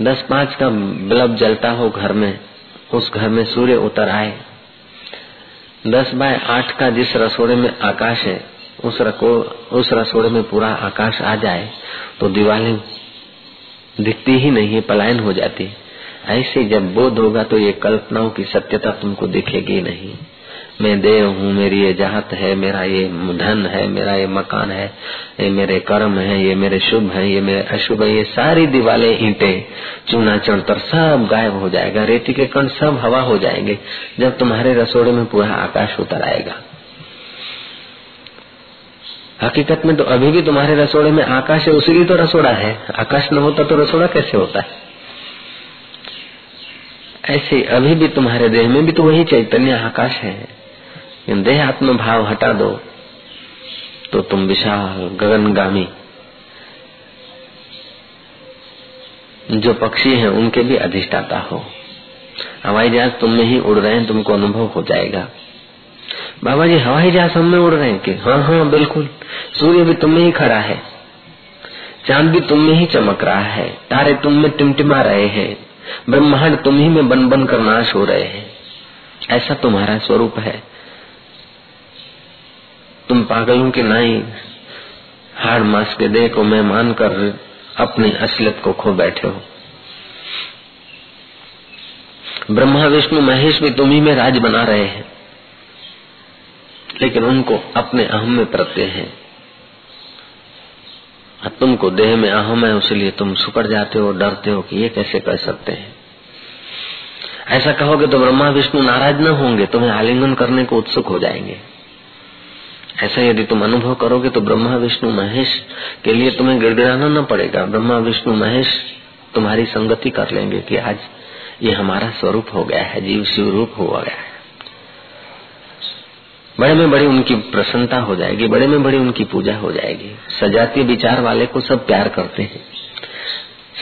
दस पाँच का बल्ब जलता हो घर में, उस घर में सूर्य उतर आए। दस बाय आठ का जिस रसोड़े में आकाश है, उस रको, उस रसोड़े में पूरा आकाश आ जाए तो दीवारें दिखती ही नहीं है पलायन हो जाती। ऐसे जब बोध होगा तो ये कल्पनाओं की सत्यता तुमको दिखेगी नहीं। मैं देव हूँ, मेरी ये जात है, मेरा ये धन है, मेरा ये मकान है, ये मेरे कर्म है, ये मेरे शुभ है, ये मेरे अशुभ है, ये सारी दीवाले ईटे, चूना, चढ़तर सब गायब हो जाएगा, रेती के कण सब हवा हो जाएँगे, जब तुम्हारे रसोड़े में पूरा आकाश उतर आएगा। हकीकत में तो अभी भी तुम्हारे रसोड़े में आकाश है, उसी तो रसोड़ा है। आकाश न होता तो रसोड़ा कैसे होता है? ऐसे अभी भी तुम्हारे देह में भी तो वही चैतन्य आकाश है। देह आत्म भाव हटा दो तो तुम विशाल गगनगामी। जो पक्षी हैं, उनके भी अधिष्ठाता हो। हवाई जहाज़ तुम में ही उड़ रहे हैं, तुमको अनुभव हो जाएगा। बाबा जी, हवाई जहाज़ हम में उड़ रहे हैं कि? हाँ हाँ बिल्कुल। सूर्य भी तुम में ही खड़ा है। चाँद भी तुम में ही चमक रहा है। तारे तुम में टिमटिमा रहे हैं। ब्रह्मांड तुम ही में बन बन कर नाश हो रहे हैं। ऐसा तुम्हारा स्वरूप है। तुम पागलों के नाई हाड़ मास के देह को मैं कर अपनी असलियत को खो बैठे हो। ब्रह्मा, विष्णु, महेश भी तुम ही में राज बना रहे हैं, लेकिन उनको अपने अहम में प्रत्यय है। तुमको देह में अहम है, उसलिए तुम सुकड़ जाते हो, डरते हो कि ये कैसे कर सकते हैं। ऐसा कहोगे तो ब्रह्मा, विष्णु नाराज़ न होंगे, तुम्हें आलिंगन करने को उत्सुक हो जाएँगे। ऐसा यदि तुम अनुभव करोगे तो ब्रह्मा, विष्णु, महेश के लिए तुम्हें गिड़गिड़ाना न पड़ेगा। ब्रह्मा, विष्णु, महेश तुम्हारी संगति कर लेंगे कि आज ये हमारा स्वरूप हो गया है, जीव शिव रूप हो गया है। बड़े में बड़ी उनकी प्रसन्नता हो जाएगी, बड़े में बड़ी उनकी पूजा हो जाएगी। सजातीय विचार वाले को सब प्यार करते हैं।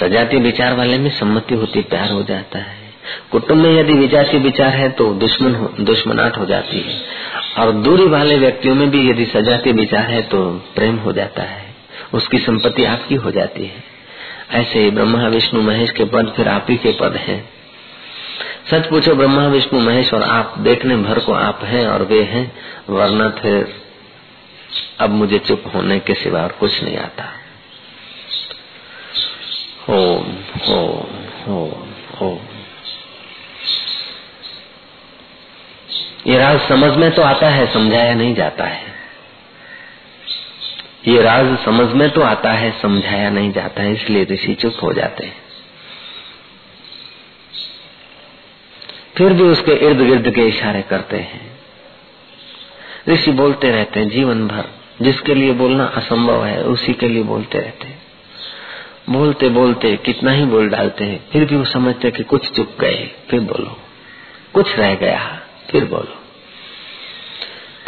सजातीय विचार वाले में सम्मति होती, प्यार हो जाता है। कुटुंब में यदि विजातीय विचार है तो दुश्मन दुश्मनाट हो जाती है। और दूरी वाले व्यक्तियों में भी यदि सजातीय विचार है तो प्रेम हो जाता है। उसकी संपत्ति आपकी हो जाती है। ऐसे ही ब्रह्मा, विष्णु, महेश के पद फिर आप ही के पद हैं। सच पूछो, ब्रह्मा, विष्णु, महेश और आप, देखने भर को आप हैं और वे हैं, वरना फिर अब मुझे चुप होने के सिवा और कुछ नहीं आता। ओम ओम ओम ओम। ये राज समझ में तो आता है, समझाया नहीं जाता है। ये राज समझ में तो आता है, समझाया नहीं जाता है, इसलिए ऋषि चुप हो जाते हैं। फिर भी उसके इर्द गिर्द के इशारे करते हैं। ऋषि बोलते रहते हैं, जीवन भर, जिसके लिए बोलना असंभव है, उसी के लिए बोलते रहते हैं। बोलते बोलते, कितना ही बोल डालते हैं, फिर भी वो समझते कि कुछ चुप गए, फिर बोलो, कुछ रह गया। फिर बोलो।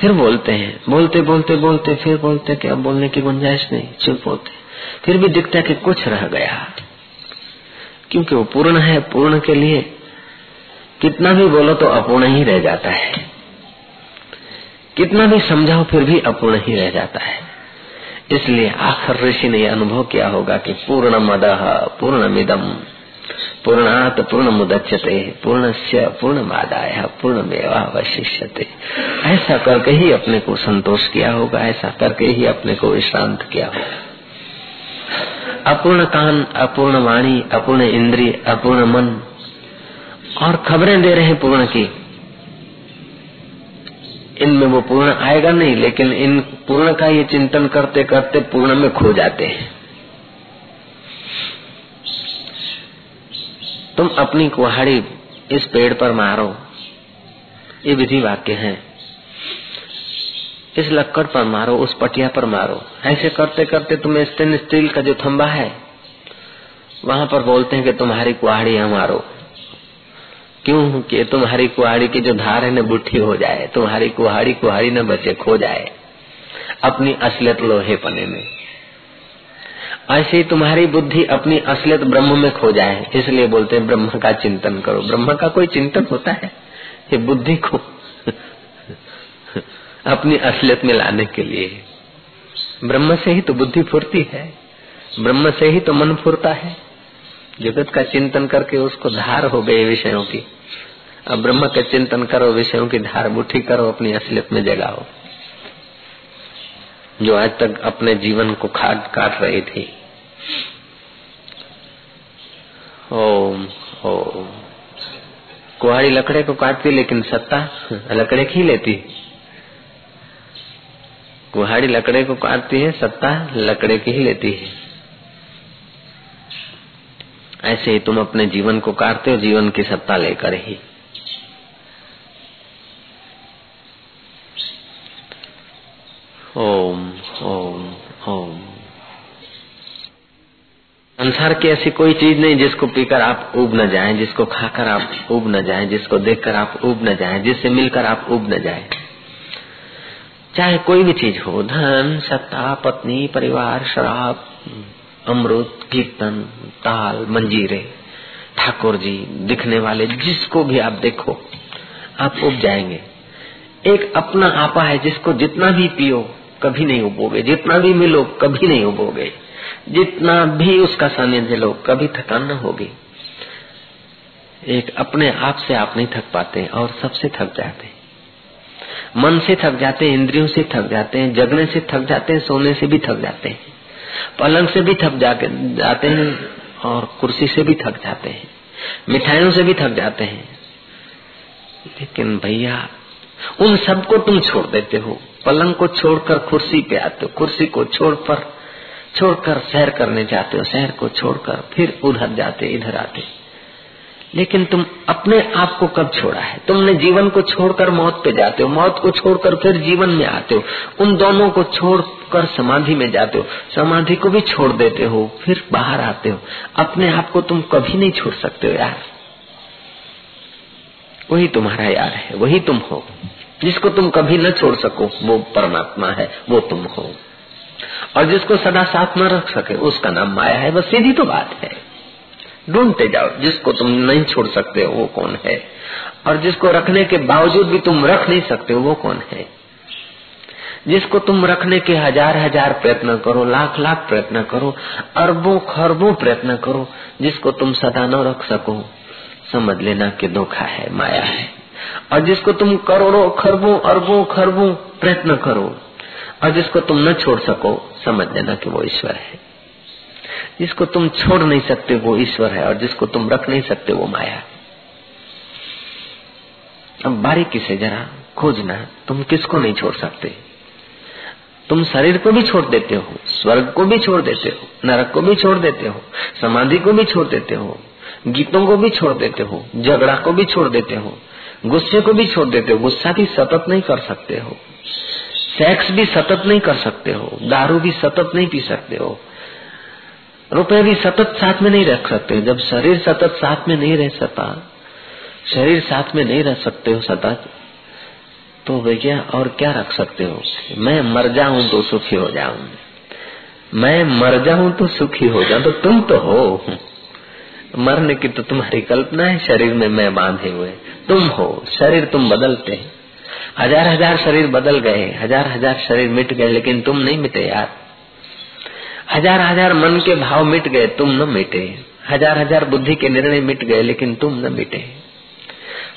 फिर बोलते हैं। बोलते बोलते बोलते, फिर बोलते कि अब बोलने की गुंजाइश नहीं, चुप होते। फिर भी दिखता है कि कुछ रह गया। क्योंकि वो पूर्ण है, पूर्ण के लिए कितना भी बोलो तो अपूर्ण ही रह जाता है। कितना भी समझाओ फिर भी अपूर्ण ही रह जाता है। इसलिए आखिर ऋषि ने यह अनुभव किया होगा कि पूर्ण मद पूर्ण मिदम पूर्णात पूर्ण मुदच्यते पूर्णस्य पूर्णमादाय, पूर्णमेवावशिष्यते। ऐसा करके ही अपने को संतोष किया होगा, ऐसा करके ही अपने को विश्रांत किया होगा। अपूर्ण कान अपूर्ण वाणी अपूर्ण इंद्रिय, अपूर्ण मन, और खबरें दे रहे हैं पूर्ण की। इनमें वो पूर्ण आएगा नहीं, लेकिन इन पूर्ण का ये चिंतन करते करते पूर्ण में खो जाते हैं। तुम अपनी कुहाड़ी इस पेड़ पर मारो। ये विधि वाक्य है। इस लक्कड़ पर मारो, उस पटिया पर मारो। ऐसे करते करते तुम्हें स्टेन स्टील का जो थंबा है, वहाँ पर बोलते हैं कि तुम्हारी कुहाड़ी मारो। क्यों? कि तुम्हारी कुहाड़ी की जो धार है न बुठी हो जाए, तुम्हारी कुहाड़ी कुहाड़ी न बचे, खो जाए। अपनी असलियत लोहे पने में। ऐसे ही तुम्हारी बुद्धि अपनी असलियत ब्रह्म में खो जाए, इसलिए बोलते हैं, ब्रह्म का चिंतन करो। ब्रह्म का कोई चिंतन होता है? ये बुद्धि को अपनी असलियत में लाने के लिए। ब्रह्म से ही तो बुद्धि फुरती है। ब्रह्म से ही तो मन फुरता है। जगत का चिंतन करके उसको धार हो गए विषयों की। अब ब्रह्म का चिंतन करो, विषयों की धार मुठी करो, अपनी असलियत में जगाओ। जो आज तक अपने जीवन को खाट काट रही थी ओम ओम। कुहाड़ी लकड़े को काटती लेकिन सत्ता लकड़े की लेती। कुहाड़ी लकड़े को काटती है, सत्ता लकड़े की ही लेती है। ऐसे ही तुम अपने जीवन को काटते हो, जीवन की सत्ता लेकर ही। ओम ओम ओम। संसार की ऐसी कोई चीज़ नहीं जिसको पीकर आप उब न जाएँ, जिसको खाकर आप उब न जाएँ, जिसको देखकर आप उब न जाएँ, जिससे मिलकर आप उब न जाएँ। चाहे कोई भी चीज़ हो धन सत्ता पत्नी परिवार शराब अमृत कीर्तन ताल मंजीरे ठाकुर जी दिखने वाले जिसको भी आप देखो आप उब जाएँगे। एक अपना आपा है जिसको जितना भी पियो कभी नहीं उबोगे। जितना भी मिलो कभी नहीं उबोगे। जितना भी उसका सानिध्य लो कभी थकान न होगी। एक अपने आप से आप नहीं थक पाते और सबसे थक जाते। मन से थक जाते, इंद्रियों से थक जाते हैं जगने से थक जाते हैं सोने से भी थक जाते हैं। पलंग से भी थक जाते हैं और कुर्सी से भी थक जाते हैं। मिठाइयों से भी थक जाते हैं। लेकिन भैया, उन सबको तुम छोड़ देते हो। पलंग को छोड़कर कुर्सी पे आते हो, कुर्सी को छोड़कर छोड़कर सैर करने जाते हो शहर को छोड़कर फिर उधर जाते, इधर आते। लेकिन तुम अपने आप को कब छोड़ा है? तुमने जीवन को छोड़कर मौत पे जाते हो, मौत को छोड़कर फिर जीवन में आते हो, उन दोनों को छोड़कर समाधि में जाते हो, समाधि को भी छोड़ देते हो, फिर बाहर आते हो। अपने आप को तुम कभी नहीं छोड़ सकते हो यार। वही तुम्हारा यार है, वही तुम हो। जिसको तुम कभी न छोड़ सको, वो परमात्मा है, वो तुम हो। और जिसको सदा साथ न रख सके, उसका नाम माया है बस सीधी तो बात है। ढूंढते जाओ, जिसको तुम नहीं छोड़ सकते वो कौन है? और जिसको रखने के बावजूद भी तुम रख नहीं सकते वो कौन है? जिसको तुम रखने के हज़ार हज़ार प्रयत्न करो, लाख लाख प्रयत्न करो, अरबों खरबों प्रयत्न करो, जिसको तुम सदा न रख सको, समझ लेना कि धोखा है, माया है। और जिसको तुम करोड़ों, खरबों, अरबों, खरबों प्रयत्न करो और जिसको तुम न छोड़ सको, समझ लेना कि वो ईश्वर है। जिसको तुम छोड़ नहीं सकते, वो ईश्वर है, और जिसको तुम रख नहीं सकते, वो माया अब बारीकी से जरा खोजना, तुम किसको नहीं छोड़ सकते? तुम शरीर को भी छोड़ देते हो, स्वर्ग को भी छोड़ देते हो, नरक को भी छोड़ देते हो, समाधि को भी छोड़ देते हो, गीतों को भी छोड़ देते हो, झगड़ा को भी छोड़ देते हो, गुस्से को भी छोड़ देते हो, गुस्सा भी सतत नहीं कर सकते हो। सेक्स भी सतत नहीं कर सकते हो, दारू भी सतत नहीं पी सकते हो, रुपए भी सतत साथ में नहीं रख सकते, जब शरीर सतत साथ में नहीं रह सकता शरीर साथ में नहीं रह सकते हो सतत तो भैया और क्या रख सकते हो मैं मर जाऊँ तो सुखी हो जाऊँ मैं मर जाऊँ तो सुखी हो जाऊँ तो तुम तो हो। मरने की तो तुम्हारी कल्पना है, शरीर में मैं बांधे हुए, तुम हो, शरीर तुम बदलते हैं। हज़ार हज़ार शरीर बदल गए, हज़ार हज़ार शरीर मिट गए, लेकिन तुम नहीं मिटे यार। हज़ार हज़ार मन के भाव मिट गए, तुम न मिटे। हज़ार हज़ार बुद्धि के निर्णय मिट गए, लेकिन तुम न मिटे।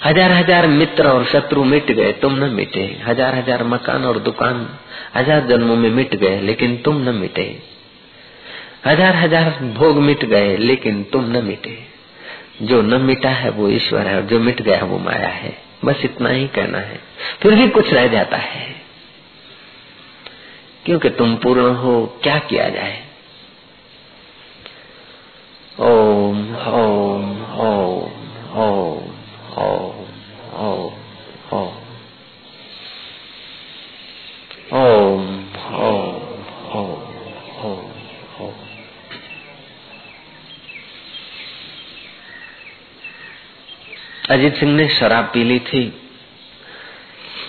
हज़ार हज़ार मित्र और शत्रु मिट गए, तुम न मिटे। हज़ार हज़ार मकान और दुकान हज़ार जन्मों में मिट गए, लेकिन तुम न मिटे। हज़ार हज़ार भोग मिट गए, लेकिन तुम न मिटे। जो न मिटा है वो ईश्वर है, और जो मिट गया वो माया है। बस इतना ही कहना है। फिर भी कुछ रह जाता है। क्योंकि तुम पूर्ण हो, क्या किया जाए? ओम ओम ओम ओम ओम ओम ओम। ओम ओम ओम ओम। अजीत सिंह ने शराब पी ली थी।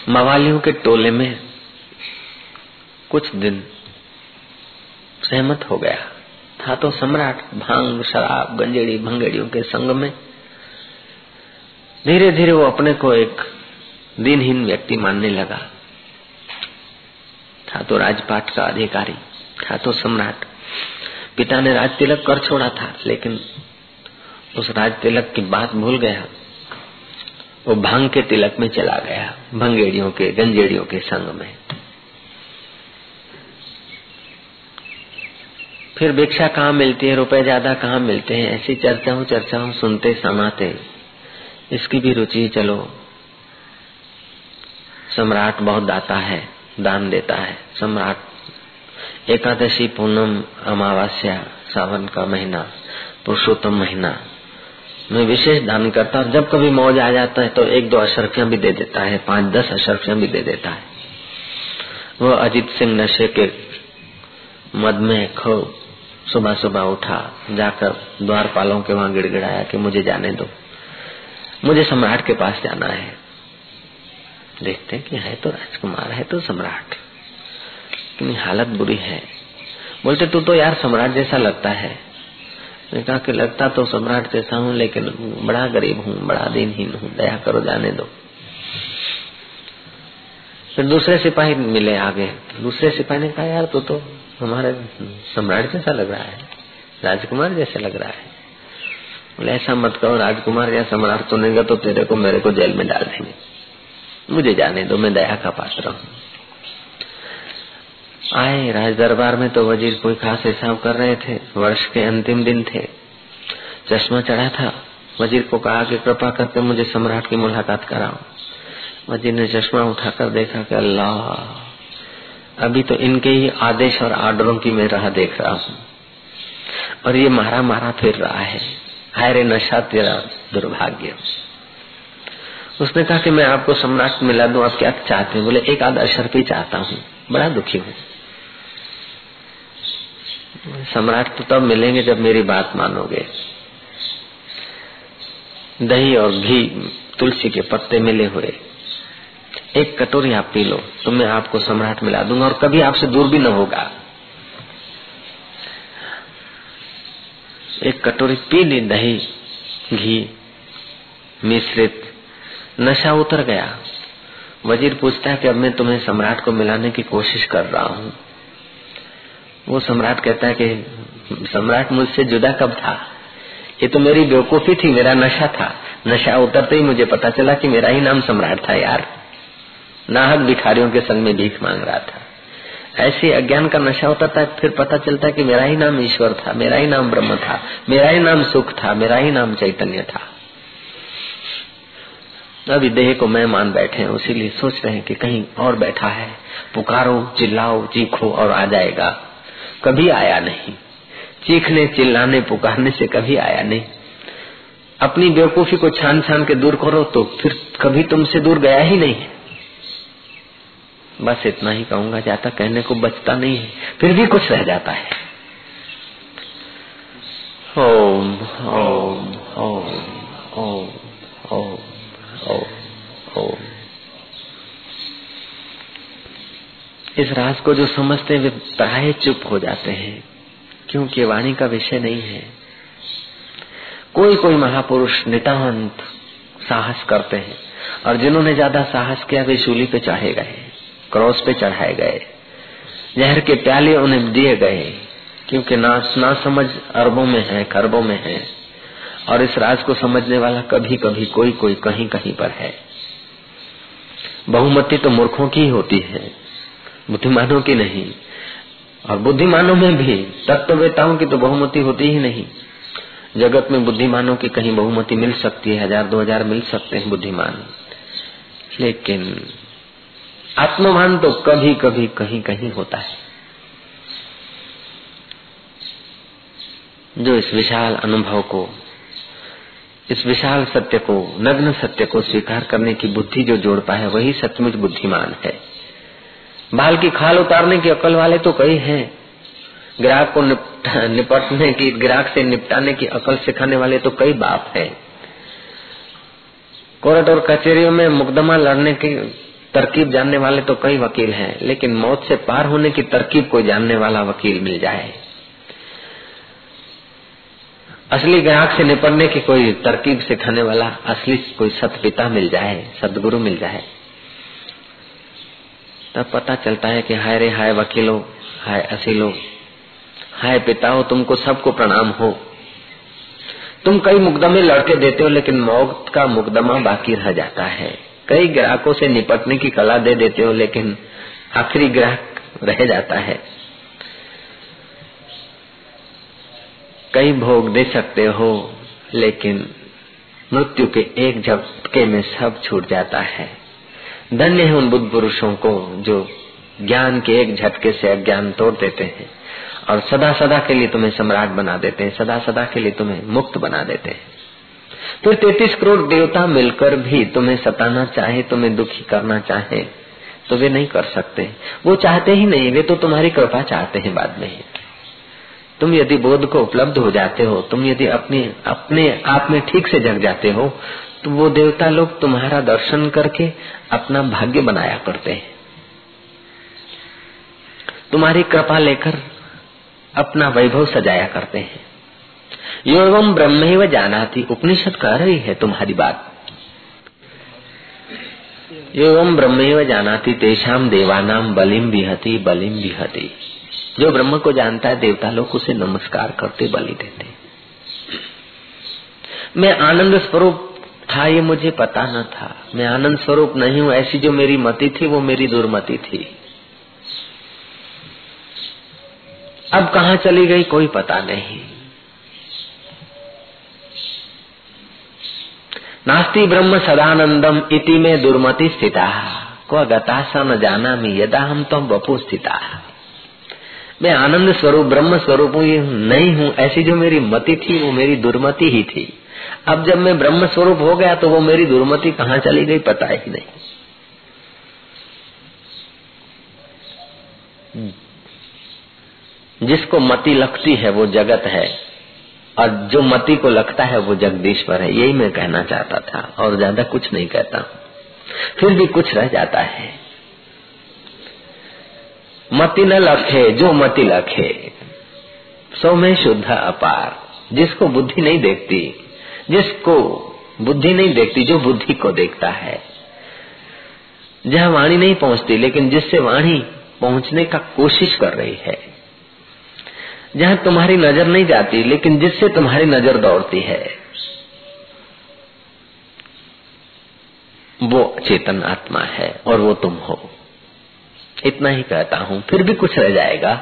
मवालियों के टोले में कुछ दिन सहमत हो गया। था तो सम्राट, भाँग, शराब, गंजेड़ी, भंगेड़ियों के संग में। धीरे धीरे वो अपने को एक दिनहीन व्यक्ति मानने लगा। था तो राजपाट का अधिकारी, था तो सम्राट। पिता ने राज तिलक कर छोड़ा था, लेकिन उस राज तिलक की बात भूल गया। वो भाँग के तिलक में चला गया, भंगेड़ियों के, गंजेड़ियों के संग में। फिर भिक्षा कहाँ मिलती है? रुपए ज़्यादा कहाँ मिलते हैं? ऐसी चर्चाओं चर्चाओं सुनते, समाते। इसकी भी रुचि, चलो। सम्राट बहुत दाता है, दान देता है। सम्राट, एकादशी पूनम अमावस्या, सावन का महीना, पुरुषोत्तम महीना। में विशेष दान करता और जब कभी मौज आ जाता है तो एक दो अशरफियाँ भी दे देता है, पाँच दस अशरफियाँ भी दे देता है। वो अजीत सिंह नशे के मद में खो सुबह सुबह उठा, जाकर द्वारपालों के वहाँ गिड़गिड़ाया कि मुझे जाने दो। मुझे सम्राट के पास जाना है। देखते कि है तो राजकुमार, है तो सम्राट। लेकिन हालत बुरी है। बोलते, तू तो यार सम्राट जैसा लगता है। कहा कि लगता तो सम्राट जैसा हूँ लेकिन बड़ा गरीब हूँ, बड़ा दिनहीन हूँ, दया करो, जाने दो। फिर दूसरे सिपाही मिले आगे। दूसरे सिपाही ने कहा, यार, तू तो हमारे सम्राट जैसा लग रहा है, राजकुमार जैसे लग रहा है। बोले, ऐसा मत कहो, राजकुमार या सम्राट सुनेगा तो तेरे को मेरे को जेल में डाल देंगे। मुझे जाने दो, मैं दया का पात्र हूँ। आए राज दरबार में तो वज़ीर कोई खास हिसाब कर रहे थे। वर्ष के अंतिम दिन थे। चश्मा चढ़ा था। वज़ीर को कहा कि कृपा करके मुझे सम्राट की मुलाकात कराओ। वज़ीर ने चश्मा उठाकर देखा कि अल्लाह, अभी तो इनके ही आदेश और आर्डरों की मैं राह देख रहा हूँ। और ये मारा मारा फिर रहा है। हाय रे नशा तेरा दुर्भाग्य। उसने कहा कि मैं आपको सम्राट मिला दूँ, आप क्या चाहते हैं? बोले, एक आध अशर भी चाहता हूँ। बड़ा दुखी हूँ। सम्राट तो तब मिलेंगे जब मेरी बात मानोगे। दही और घी, तुलसी के पत्ते मिले हुए। एक कटोरी आप पी लो तो मैं आपको सम्राट मिला दूँगा और कभी आपसे दूर भी न होगा। एक कटोरी पी ली दही, घी, मिश्रित। नशा उतर गया। वज़ीर पूछता है कि अब मैं तुम्हें सम्राट को मिलाने की कोशिश कर रहा हूँ। वो सम्राट कहता है कि, सम्राट मुझसे जुदा कब था? ये तो मेरी बेवकूफ़ी थी, मेरा नशा था। नशा उतरते ही मुझे पता चला कि मेरा ही नाम सम्राट था यार। नाहक भिखारियों के संग में भीख मांग रहा था। ऐसे अज्ञान का नशा होता था फिर पता चलता कि मेरा ही नाम ईश्वर था, मेरा ही नाम ब्रह्म था, मेरा ही नाम सुख था, मेरा ही नाम चैतन्य था। अभी देह को मैं मान बैठे हैं, उसीलिए सोच रहे हैं कि कहीं और बैठा है। पुकारो, चिल्लाओ, चीखो और आ जाएगा। कभी आया नहीं। चीखने, चिल्लाने, पुकारने से कभी आया नहीं। अपनी बेवकूफ़ी को छान छान के दूर करो तो फिर कभी तुमसे दूर गया ही नहीं बस इतना ही कहूँगा जाता कहने को बचता नहीं है, फिर भी कुछ रह जाता है। ओम ओम ओम ओम ओम ओम ओम। इस राज को जो समझते हैं, वे प्राय चुप हो जाते हैं, क्योंकि वाणी का विषय नहीं है। कोई कोई महापुरुष नितांत साहस करते हैं, और जिन्होंने ज़्यादा साहस किया, वे शूली पे चाहे गए, क्रॉस पे चढ़ाए गए। जहर के प्याले उन्हें दिए गए, क्योंकि ना ना समझ अरबों में है, खरबों में है, और इस राज को समझने वाला कभी कभी कोई कोई कहीं कहीं पर है। बहुमति तो मूर्खों की होती है। बुद्धिमानों की नहीं। और बुद्धिमानों में भी तत्ववेताओं की तो बहुमति होती ही नहीं। जगत में बुद्धिमानों की कहीं बहुमति मिल सकती है, हज़ार दो हज़ार मिल सकते हैं बुद्धिमान। लेकिन आत्मभान तो कभी कभी कहीं कहीं होता है। जो इस विशाल अनुभव को, इस विशाल सत्य को, नग्न सत्य को स्वीकार करने की बुद्धि जो जोड़ पाए वही सचमुच बुद्धिमान है। बाल की खाल उतारने की अकल वाले तो कई हैं। ग्राहक को निपटने की ग्राहक से निपटाने की अकल सिखाने वाले तो कई बाप हैं। कोर्ट और कचहरियों में मुकदमा लड़ने की तरकीब जानने वाले तो कई वकील हैं, लेकिन मौत से पार होने की तरकीब को जानने वाला वकील मिल जाए। असली ग्राहक से निपटने की कोई तरकीब सिखाने वाला, असली कोई सत पिता मिल जाए, सदगुरु मिल जाए। तब पता चलता है कि हाय रे, हाय वकीलो, हाय असीलो, हाय पिताओ, तुमको सबको प्रणाम हो। तुम कई मुकदमे लड़के देते हो, लेकिन मौत का मुकदमा बाकी रह जाता है। कई ग्राहकों से निपटने की कला दे देते हो, लेकिन आखिरी ग्राहक रह जाता है। कई भोग दे सकते हो, लेकिन मृत्यु के एक झटके में सब छूट जाता है। धन्य है उन बुद्ध पुरुषों को जो ज्ञान के एक झटके से अज्ञान तोड़ देते हैं और सदा सदा के लिए तुम्हें सम्राट बना देते हैं, सदा सदा के लिए तुम्हें मुक्त बना देते हैं। फिर तैतीस करोड़ देवता मिलकर भी तुम्हें सताना चाहे, तुम्हें दुखी करना चाहे तो वे नहीं कर सकते। वो चाहते ही नहीं, वे तो तुम्हारी कृपा चाहते हैं बाद में तुम यदि बोध को उपलब्ध हो जाते हो, तुम यदि अपने अपने आप में ठीक से जग जाते हो तो वो देवता लोग तुम्हारा दर्शन करके अपना भाग्य बनाया करते हैं। तुम्हारी कृपा लेकर अपना वैभव सजाया करते हैं। योगम ब्रह्म ही वह जाना थी उपनिषद कह रही है तुम्हारी बात। योगम ब्रह्म जाना थी तेषाम देवानाम बलिम बिहती बलिम बिहती जो ब्रह्म को जानता है, देवता लोग उसे नमस्कार करते, बलि देते। मैं आनंद स्वरूप था, ये मुझे पता न था। मैं आनंद स्वरूप नहीं हूँ, ऐसी जो मेरी मति थी, वो मेरी दुर्मति थी। अब कहा चली गई, कोई पता नहीं। नास्ति ब्रह्म सदानंदम इति में दुर्मति स्थिता। को गता स न जाना मी यदा हम तो बपू स्थिता। मैं आनंद स्वरूप, ब्रह्म स्वरूप नहीं हूँ, ऐसी जो मेरी मति थी, वो मेरी दुर्मति ही थी। अब जब मैं ब्रह्म स्वरूप हो गया तो वो मेरी दुर्मति कहाँ चली गई पता ही नहीं। जिसको मति लगती है वो जगत है और जो मति को लगता है वो जगदीश्वर है, यही मैं कहना चाहता था और ज़्यादा कुछ नहीं कहता। फिर भी कुछ रह जाता है। मति न लखे, जो मति लखे, सो में शुद्ध अपार। जिसको बुद्धि नहीं देखती जिसको बुद्धि नहीं देखती, जो बुद्धि को देखता है। जहाँ वाणी नहीं पहुँचती, लेकिन जिससे वाणी पहुँचने का कोशिश कर रही है। जहाँ तुम्हारी नज़र नहीं जाती, लेकिन जिससे तुम्हारी नज़र दौड़ती है, वो चेतन आत्मा है और वो तुम हो। इतना ही कहता हूँ, फिर भी कुछ रह जाएगा।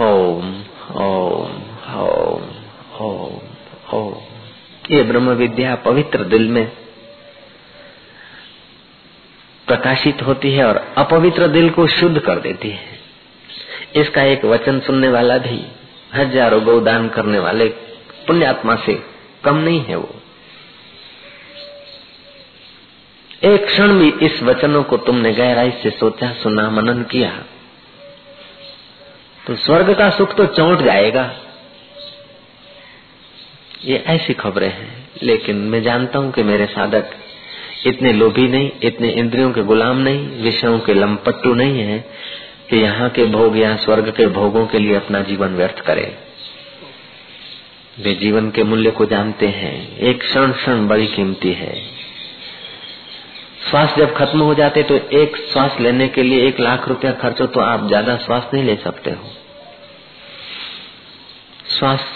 ओम ओम ओम। ओम ये ब्रह्म विद्या पवित्र दिल में प्रकाशित होती है और अपवित्र दिल को शुद्ध कर देती है। इसका एक वचन सुनने वाला भी हज़ारों गोदान करने वाले पुण्यात्मा से कम नहीं है वो। एक क्षण भी इस वचनों को तुमने गहराई से सोचा, सुना, मनन किया तो स्वर्ग का सुख तो चौंट जाएगा। ये ऐसी खबरें हैं, लेकिन मैं जानता हूँ कि मेरे साधक इतने लोभी नहीं, इतने इंद्रियों के गुलाम नहीं, विषयों के लंपट्टू नहीं है कि यहाँ के भोग या स्वर्ग के भोगों के लिए अपना जीवन व्यर्थ करे। वे जीवन के मूल्य को जानते हैं, एक क्षण क्षण बड़ी कीमती है। श्वास जब खत्म हो जाते तो एक श्वास लेने के लिए एक लाख रुपया खर्चो तो आप ज़्यादा श्वास नहीं ले सकते हो। श्वास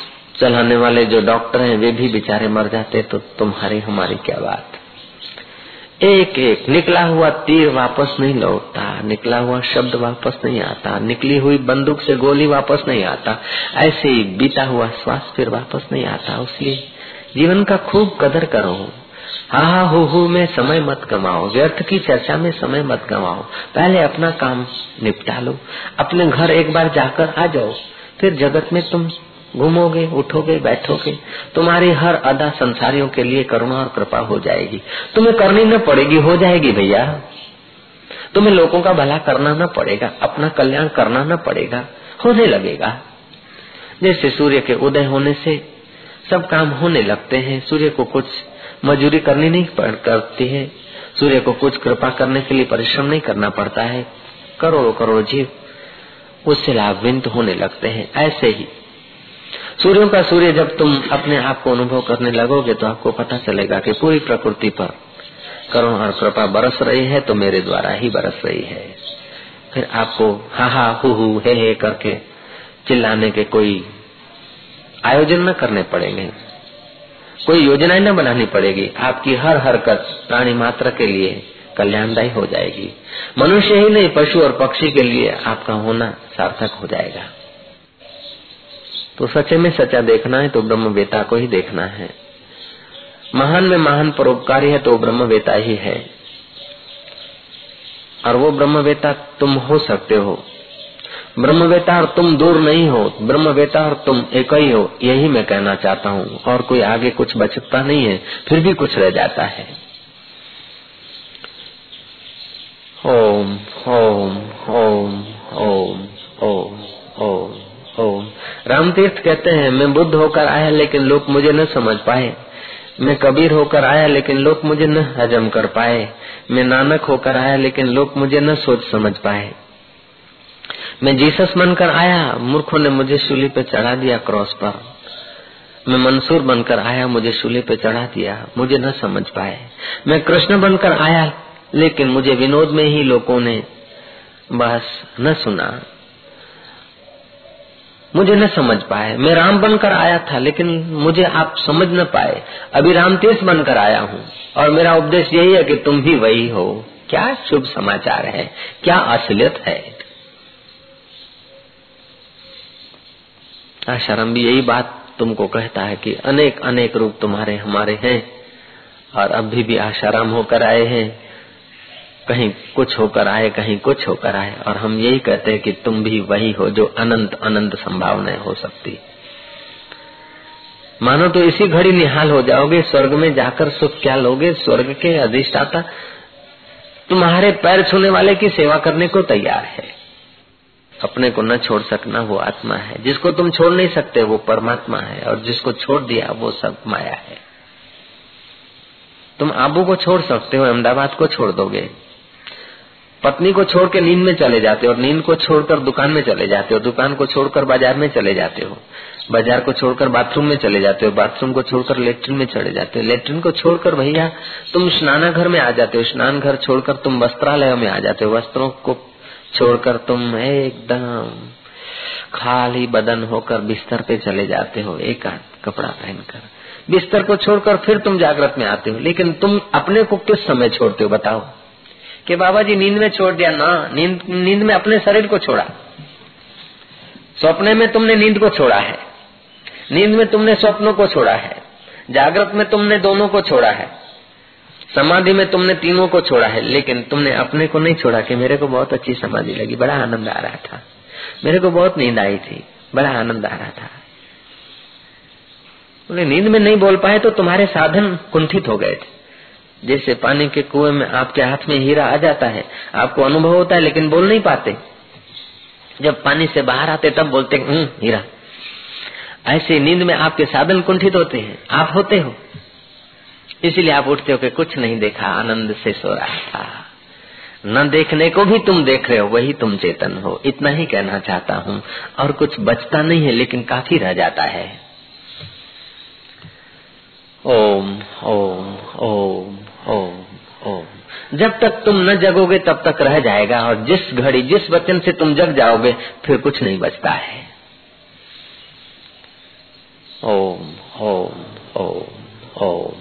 चलाने वाले जो डॉक्टर हैं, वे भी बेचारे मर जाते तो तुम्हारी हमारी क्या बात? एक एक निकला हुआ तीर वापस नहीं लौटता, निकला हुआ शब्द वापस नहीं आता, निकली हुई बंदूक से गोली वापस नहीं आता, ऐसे ही बीता हुआ श्वास फिर वापस नहीं आता, उसलिए जीवन का खूब कदर करो। हा हा हो हो में समय मत कमाओ, व्यर्थ की चर्चा में समय मत कमाओ, पहले अपना काम निपटा लो, अपने घर एक बार जाकर आ जाओ, फिर जगत में तुम घूमोगे, उठोगे, बैठोगे, तुम्हारी हर अदा संसारियों के लिए करुणा और कृपा हो जाएगी। तुम्हें करनी न पड़ेगी, हो जाएगी भैया। तुम्हें लोगों का भला करना न पड़ेगा, अपना कल्याण करना न पड़ेगा, होने लगेगा। जैसे सूर्य के उदय होने से सब काम होने लगते हैं, सूर्य को कुछ मजूरी करनी नहीं करती है। सूर्य को कुछ कृपा करने के लिए परिश्रम नहीं करना पड़ता है। करोड़ों करोड़ जीव उससे लाभविंत होने लगते हैं, ऐसे ही। सूर्यों का सूर्य जब तुम अपने आप को अनुभव करने लगोगे तो आपको पता चलेगा कि पूरी प्रकृति पर करुण और कृपा बरस रही है तो मेरे द्वारा ही बरस रही है। फिर आपको हा हा हु हु हे हे करके चिल्लाने के कोई आयोजन न करने पड़ेंगे। कोई योजनाएँ न बनानी पड़ेगी। आपकी हर हरकत प्राणी मात्र के लिए कल्याणदायी हो जाएगी। मनुष्य ही नहीं, पशु और पक्षी के लिए आपका होना सार्थक हो जाएगा। तो सच्चे में सच्चा देखना है तो ब्रह्म वेता को ही देखना है। महान में महान परोपकारी है तो ब्रह्म वेता ही है। और वो ब्रह्मवेता तुम हो सकते हो। ब्रह्मवेता और तुम दूर नहीं हो, ब्रह्मवेता और तुम एक ही हो, यही मैं कहना चाहता हूँ। और कोई आगे कुछ बचता नहीं है, फिर भी कुछ रह जाता है। ओम ओम ओम ओम ओम ओम। ओम रामतीर्थ कहते हैं, मैं बुद्ध होकर आया, लेकिन लोग मुझे न समझ पाए। मैं कबीर होकर आया, लेकिन लोग मुझे न हजम कर पाए। मैं नानक होकर आया, लेकिन लोग मुझे न सोच समझ पाए। मैं जीसस बनकर आया, मूर्खों ने मुझे शूली पे चढ़ा दिया क्रॉस पर। मैं मंसूर बनकर आया, मुझे शूली पे चढ़ा दिया, मुझे न समझ पाए। मैं कृष्ण बनकर आया, लेकिन मुझे विनोद में ही लोगों ने बस न सुना। मुझे न समझ पाए। मैं राम बनकर आया था, लेकिन मुझे आप समझ न पाए। अभी रामतेश बनकर आया हूँ, और मेरा उपदेश यही है कि तुम भी वही हो। क्या शुभ समाचार है? क्या असलियत है? आशाराम भी यही बात तुमको कहता है कि अनेक अनेक रूप तुम्हारे हमारे हैं, और अभी भी आशाराम होकर आए हैं। कहीं कुछ होकर आए, कहीं कुछ होकर आए। और हम यही कहते हैं कि तुम भी वही हो जो अनंत अनंत संभावनाएँ हो सकती। मानो तो इसी घड़ी निहाल हो जाओगे, स्वर्ग में जाकर सुख क्या लोगे? स्वर्ग के अधिष्ठाता तुम्हारे पैर छूने वाले की सेवा करने को तैयार है। अपने को न छोड़ सकना वो आत्मा है। जिसको तुम छोड़ नहीं सकते, वो परमात्मा है। और जिसको छोड़ दिया, वो सब माया है। तुम आबू को छोड़ सकते हो, अहमदाबाद को छोड़ दोगे। पत्नी को छोड़ के नींद में चले जाते हो और नींद को छोड़कर दुकान में चले जाते हो, दुकान को छोड़कर बाज़ार में चले जाते हो, बाज़ार को छोड़कर बाथरूम में चले जाते हो, बाथरूम को छोड़कर लेटरिन में चले जाते हो, लेट्रिन को छोड़कर भैया तुम स्नाना घर में आ जाते हो स्नान घर छोड़कर तुम वस्त्रालय में आ जाते हो, वस्त्रों को छोड़कर तुम एकदम खाली बदन होकर बिस्तर पे चले जाते हो, एक कपड़ा पहनकर। बिस्तर को छोड़कर फिर तुम जागृत में आते हो, लेकिन तुम अपने को किस समय छोड़ते हो बताओ? कि बाबा जी नींद में छोड़ दिया ना, नींद नींद में अपने शरीर को छोड़ा। सपने में तुमने नींद को छोड़ा है। नींद में तुमने स्वप्नों को छोड़ा है। जागृत में तुमने दोनों को छोड़ा है। समाधि में तुमने तीनों को छोड़ा है। लेकिन तुमने अपने को नहीं छोड़ा कि मेरे को बहुत अच्छी समाधि लगी। बड़ा आनंद आ रहा था। मेरे को बहुत नींद आई थी। बड़ा आनंद आ रहा था। नींद में नहीं बोल पाए तो तुम्हारे साधन कुंठित हो गए थे। जैसे पानी के कुएँ में आपके हाथ में हीरा आ जाता है। आपको अनुभव होता है, लेकिन बोल नहीं पाते। जब पानी से बाहर आते, तब बोलते हम्म हीरा। ऐसे नींद में आपके साधन कुंठित होते हैं। आप होते हो। इसलिए आप उठते हो कि कुछ नहीं देखा, आनंद से सो रहा था। न देखने को भी तुम देख रहे हो, वही तुम चेतन हो। इतना ही कहना चाहता हूँ। और कुछ बचता नहीं है, लेकिन काफ़ी रह जाता है। ओम ओम ओम। ओम ओम। जब तक तुम न जगोगे, तब तक रह जाएगा। और जिस घड़ी, जिस वचन से तुम जग जाओगे, फिर कुछ नहीं बचता है। ओम ओम ओम ओम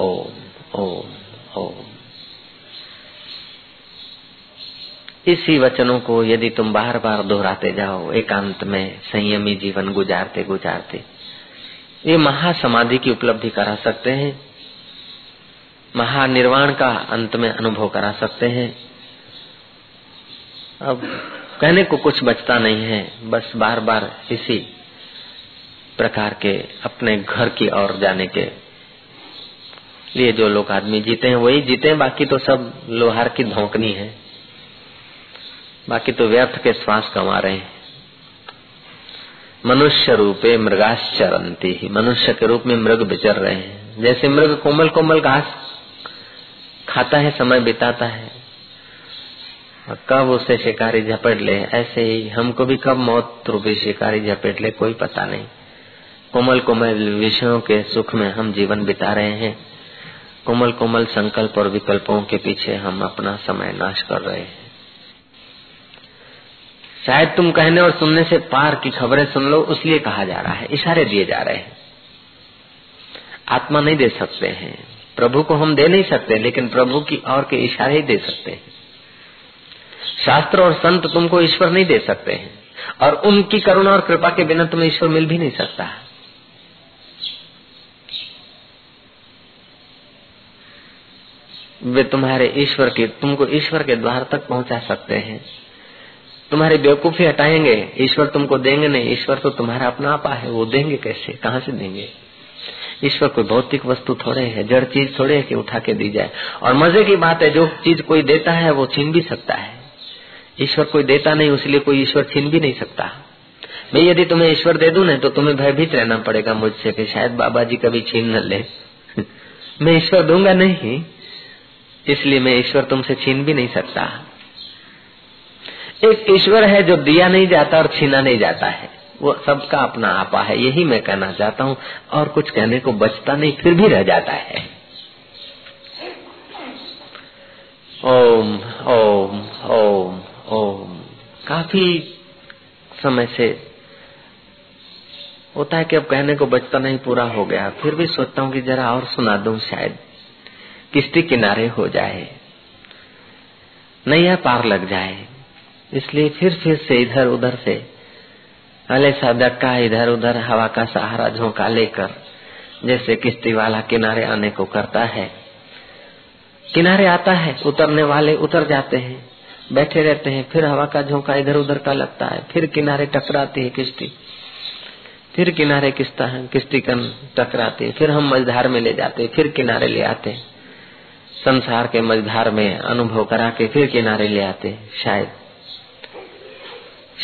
ओम ओम ओम। इसी वचनों को यदि तुम बार बार दोहराते जाओ, एकांत में संयमी जीवन गुजारते गुजारते ये महासमाधि की उपलब्धि करा सकते हैं। महानिर्वाण का अंत में अनुभव करा सकते हैं। अब कहने को कुछ बचता नहीं है, बस बार बार इसी प्रकार के अपने घर की ओर जाने के लिए जो लोग आदमी जीते हैं, वही जीते हैं, बाकी तो सब लोहार की धोकनी है। बाकी तो व्यर्थ के श्वास कमा रहे हैं। मनुष्य रूपे मृगाश्चरंती ही, मनुष्य के रूप में मृग विचर रहे हैं। जैसे मृग कोमल कोमल घास खाता है, समय बिताता है। और कब उसे शिकारी झपट ले, ऐसे ही हमको भी कब मौत रूपी शिकारी झपेट ले, कोई पता नहीं। कोमल कोमल विषयों के सुख में हम जीवन बिता रहे हैं। कोमल कोमल संकल्प और विकल्पों के पीछे हम अपना समय नाश कर रहे हैं। शायद तुम कहने और सुनने से पार की खबरें सुन लो, उसलिए कहा जा रहा है, इशारे दिए जा रहे हैं। आत्मा नहीं दे सकते हैं। प्रभु को हम दे नहीं सकते, लेकिन प्रभु की और के इशारे ही दे सकते हैं। शास्त्र और संत तुमको ईश्वर नहीं दे सकते हैं, और उनकी करुणा और कृपा के बिना तुम्हें ईश्वर मिल भी नहीं सकता। वे तुम्हारे ईश्वर के, तुमको ईश्वर के द्वार तक पहुँचा सकते हैं। तुम्हारी बेवकूफ़ी हटाएँगे, ईश्वर तुमको देंगे नहीं, ईश्वर तो तुम्हारा अपना आपा है, वो देंगे कैसे, कहाँ से देंगे? ईश्वर कोई भौतिक वस्तु थोड़े है, जड़ चीज़ थोड़े है कि उठा के दी जाए। और मज़े की बात है, जो चीज़ कोई देता है, वो छीन भी सकता है। ईश्वर कोई देता नहीं, उसलिए कोई ईश्वर छीन भी नहीं सकता। मैं यदि तुम्हें ईश्वर दे दू ना तो तुम्हें भयभीत रहना पड़ेगा मुझसे कि शायद बाबा जी कभी छीन न ले। मैं ईश्वर दूँगा नहीं, इसलिए मैं ईश्वर तुमसे छीन भी नहीं सकता। एक ईश्वर है जो दिया नहीं जाता और छीना नहीं जाता है। वो सबका अपना आपा है। यही मैं कहना चाहता हूँ। और कुछ कहने को बचता नहीं, फिर भी रह जाता है। ओम ओम ओम ओम। काफ़ी समय से होता है कि अब कहने को बचता नहीं, पूरा हो गया। फिर भी सोचता हूँ कि जरा और सुना दू शायद किश्ती किनारे हो जाए। नैया पार लग जाए। इसलिए फिर फिर से इधर उधर से हले सा धक्का इधर उधर हवा का सहारा झोंका लेकर, जैसे किश्ती वाला किनारे आने को करता है। किनारे आता है, उतरने वाले उतर जाते हैं, बैठे रहते हैं, फिर हवा का झोंका इधर उधर का लगता है, फिर किनारे टकराती है किश्ती। फिर किनारे किस्ता है, किश्ती कन टकराती है, फिर हम मझधार में ले जाते हैं, फिर किनारे ले आते संसार के मझधार में अनुभव करा के फिर किनारे ले आते शायद।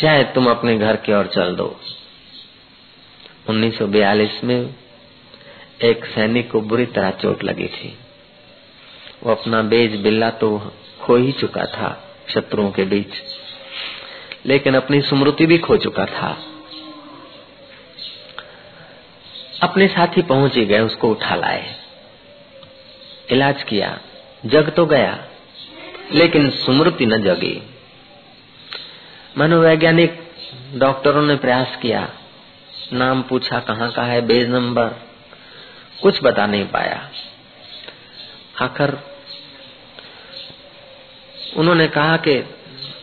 शायद तुम अपने घर की ओर चल दो। 1942 में एक सैनिक को बुरी तरह चोट लगी थी। वो अपना बेज बिल्ला तो खो ही चुका था, शत्रुओं के बीच। लेकिन अपनी स्मृति भी खो चुका था। अपने साथी पहुँच गए, उसको उठा लाए। इलाज किया, जग तो गया, लेकिन स्मृति न जगी। मनोवैज्ञानिक डॉक्टरों ने प्रयास किया। नाम पूछा, कहाँ का है बेज नंबर? कुछ बता नहीं पाया। आखिर उन्होंने कहा कि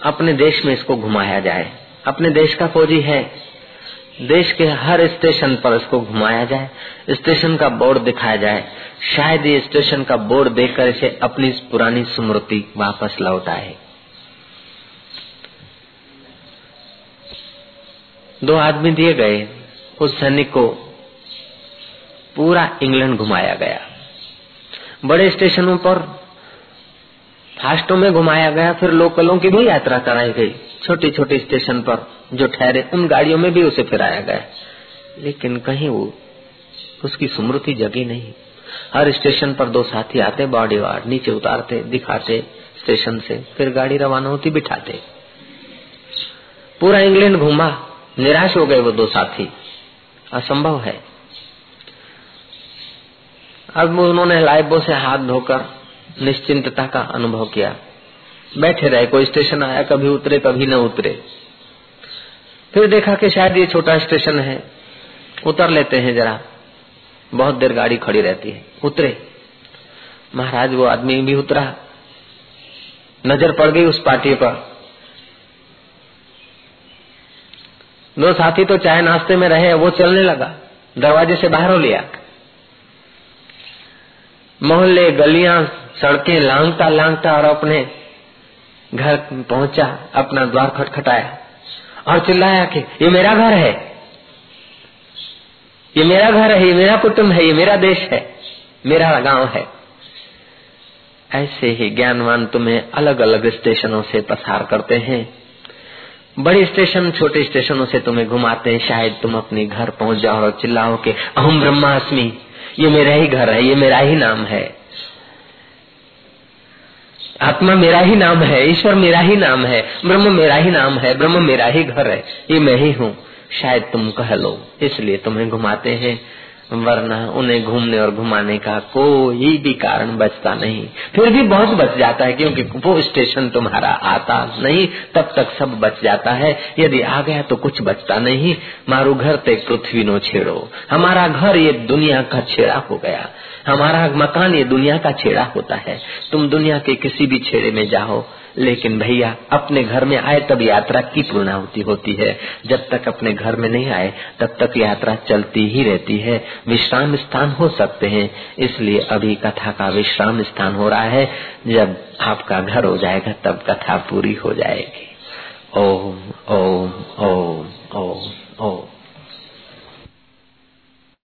अपने देश में इसको घुमाया जाए। अपने देश का फौजी है। देश के हर स्टेशन पर इसको घुमाया जाए। स्टेशन का बोर्ड दिखाया जाए। शायद ये स्टेशन का बोर्ड देखकर इसे अपनी पुरानी स्मृति वापस लौटाए दो आदमी दिए गए, उस सैनिक को पूरा इंग्लैंड घुमाया गया। बड़े स्टेशनों पर, फास्टों में घुमाया गया, फिर लोकलों की भी यात्रा कराई गई। छोटी छोटी स्टेशन पर जो ठहरे, उन गाड़ियों में भी उसे फिराया गया। लेकिन कहीं वो, उसकी स्मृति जगी नहीं। हर स्टेशन पर दो साथी आते बॉडी वार्ड नीचे उतारते, दिखाते स्टेशन से, फिर गाड़ी रवाना होती, बिठाते। पूरा इंग्लैंड घूमा। निराश हो गए वो दो साथी। असंभव है। अब उन्होंने लाइबो से हाथ धोकर निश्चिंतता का अनुभव किया। बैठे रहे, कोई स्टेशन आया, कभी उतरे, कभी न उतरे। फिर देखा कि शायद ये छोटा स्टेशन है। उतर लेते हैं जरा। बहुत देर गाड़ी खड़ी रहती है। उतरे। महाराज, वो आदमी भी उतरा। नज़र पड़ गई उस पार्टी पर। दो साथी तो चाय नाश्ते में रहे, वो चलने लगा। दरवाजे से बाहर हो लिया। मोहल्ले गलियाँ, सड़कें लांगता लांगता और अपने घर पहुँचा, अपना द्वार खटखटाया और चिल्लाया कि, ये मेरा घर है। ये मेरा घर है, ये मेरा कुटुंब है, ये मेरा देश है, मेरा गाँव है। ऐसे ही ज्ञानवान तुम्हें अलग अलग स्टेशनों से पसार करते हैं। बड़े स्टेशन, छोटे स्टेशनों से तुम्हें घुमाते हैं। शायद तुम अपने घर पहुँच जाओ और चिल्लाओ के, अहम ब्रह्मास्मि, ये मेरा ही घर है, ये मेरा ही नाम है। आत्मा मेरा ही नाम है, ईश्वर मेरा ही नाम है, ब्रह्म मेरा ही नाम है, ब्रह्म मेरा ही घर है, ये मैं ही हूँ। शायद तुम कह लो, इसलिए तुम्हें घुमाते हैं। वरना उन्हें घूमने और घुमाने का कोई भी कारण बचता नहीं। फिर भी बहुत बच जाता है, क्योंकि वो स्टेशन तुम्हारा आता नहीं, तब तक सब बच जाता है। यदि आ गया तो कुछ बचता नहीं। मारू घर ते पृथ्वी नो छेड़ो। हमारा घर ये दुनिया का छेड़ा हो गया। हमारा मकान ये दुनिया का छेड़ा होता है। तुम दुनिया के किसी भी छेड़े में जाओ। लेकिन भैया, अपने घर में आए तब यात्रा की पूर्णाहुति होती है। जब तक अपने घर में नहीं आए, तब तक यात्रा चलती ही रहती है। विश्राम स्थान हो सकते हैं, इसलिए अभी कथा का विश्राम स्थान हो रहा है। जब आपका घर हो जाएगा, तब कथा पूरी हो जाएगी। ओम ओम ओम ओम ओम।